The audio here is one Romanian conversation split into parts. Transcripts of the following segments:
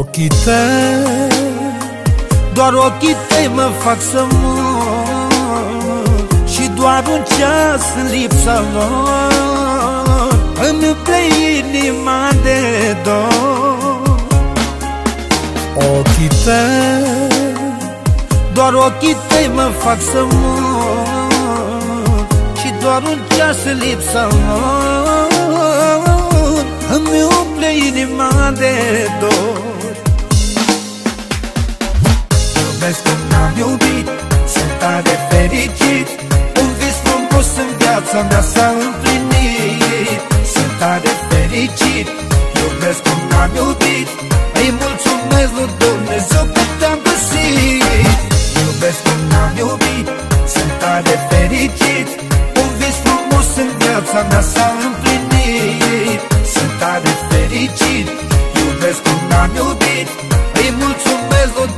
Ochii tăi, doar ochii tăi mă fac să mor. Și doar un ceas în lipsa lor Îmi umple inima de dor. Ochii tăi, doar ochii tăi mă fac să mor. Și doar un ceas în lipsa lor Îmi umple inima de dor Iubesc cum n-am iubit Sunt tare fericit. Un vis frumos în viața mea s-a împlinit. Sunt tare fericit Iubesc cum n-am iubit. Îi mulțumesc lui Dumnezeu că te-am găsit. Iubesc cum n-am iubit Sunt tare fericit. Un vis frumos în viața mea s-a împlinit. Sunt tare fericit Iubesc cum n-am iubit. Îi mulțumesc lui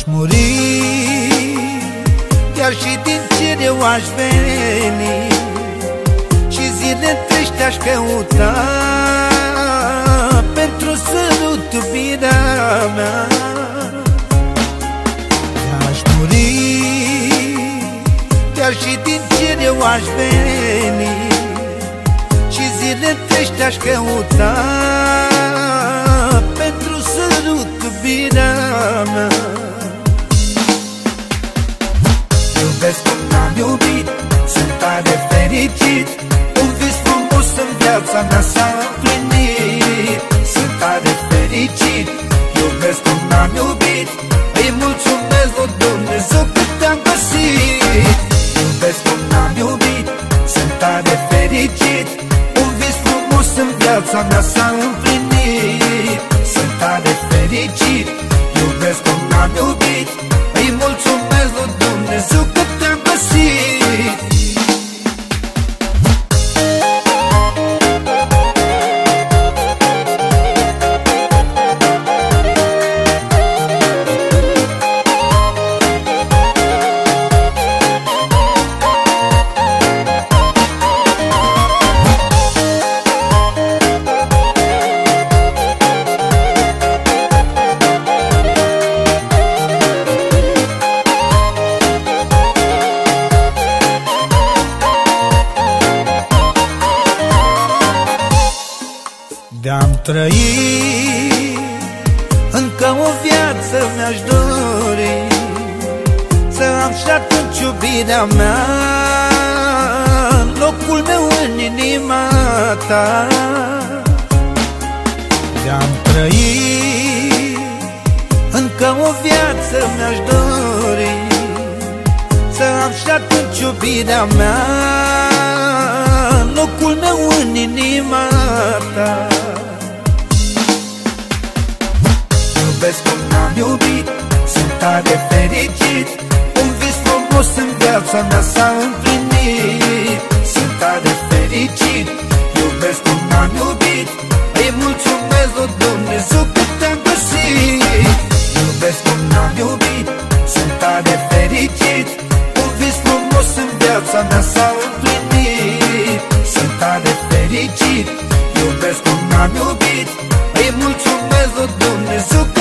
De-aș muri. Chiar și din cer eu aș veni Și zile întregi te-aș căuta. Pentru sărut iubirea mea De-aș muri. Chiar și din cer eu aș veni Și zile întregi te-aș căuta fericit. Un vis frumos în viața mea s-a împlinit Sunt tare fericit Iubesc cum n-am iubit. Îi mulțumesc lui Dumnezeu că te-am găsit. Iubesc cum n-am iubit Sunt tare fericit. Un vis frumos în viața mea s-a împlinit De-am trăit Încă o viață mi-aș dori Să am și atunci iubirea mea. Locul meu în inima ta. De-am trăit. Încă o viață mi-aș dori Să am și atunci iubirea mea. Locul meu în inima ta fericit. Un vis frumos în viața mea s-a împlinit. Sunt tare fericit Iubesc cum am iubit. Îi mulțumesc lui Dumnezeu că te-am găsit. Iubesc cum am iubit Sunt tare fericit. Un vis frumos în viața mea s-a împlinit. Sunt tare fericit Iubesc cum am iubit. Îi mulțumesc lui Dumnezeu că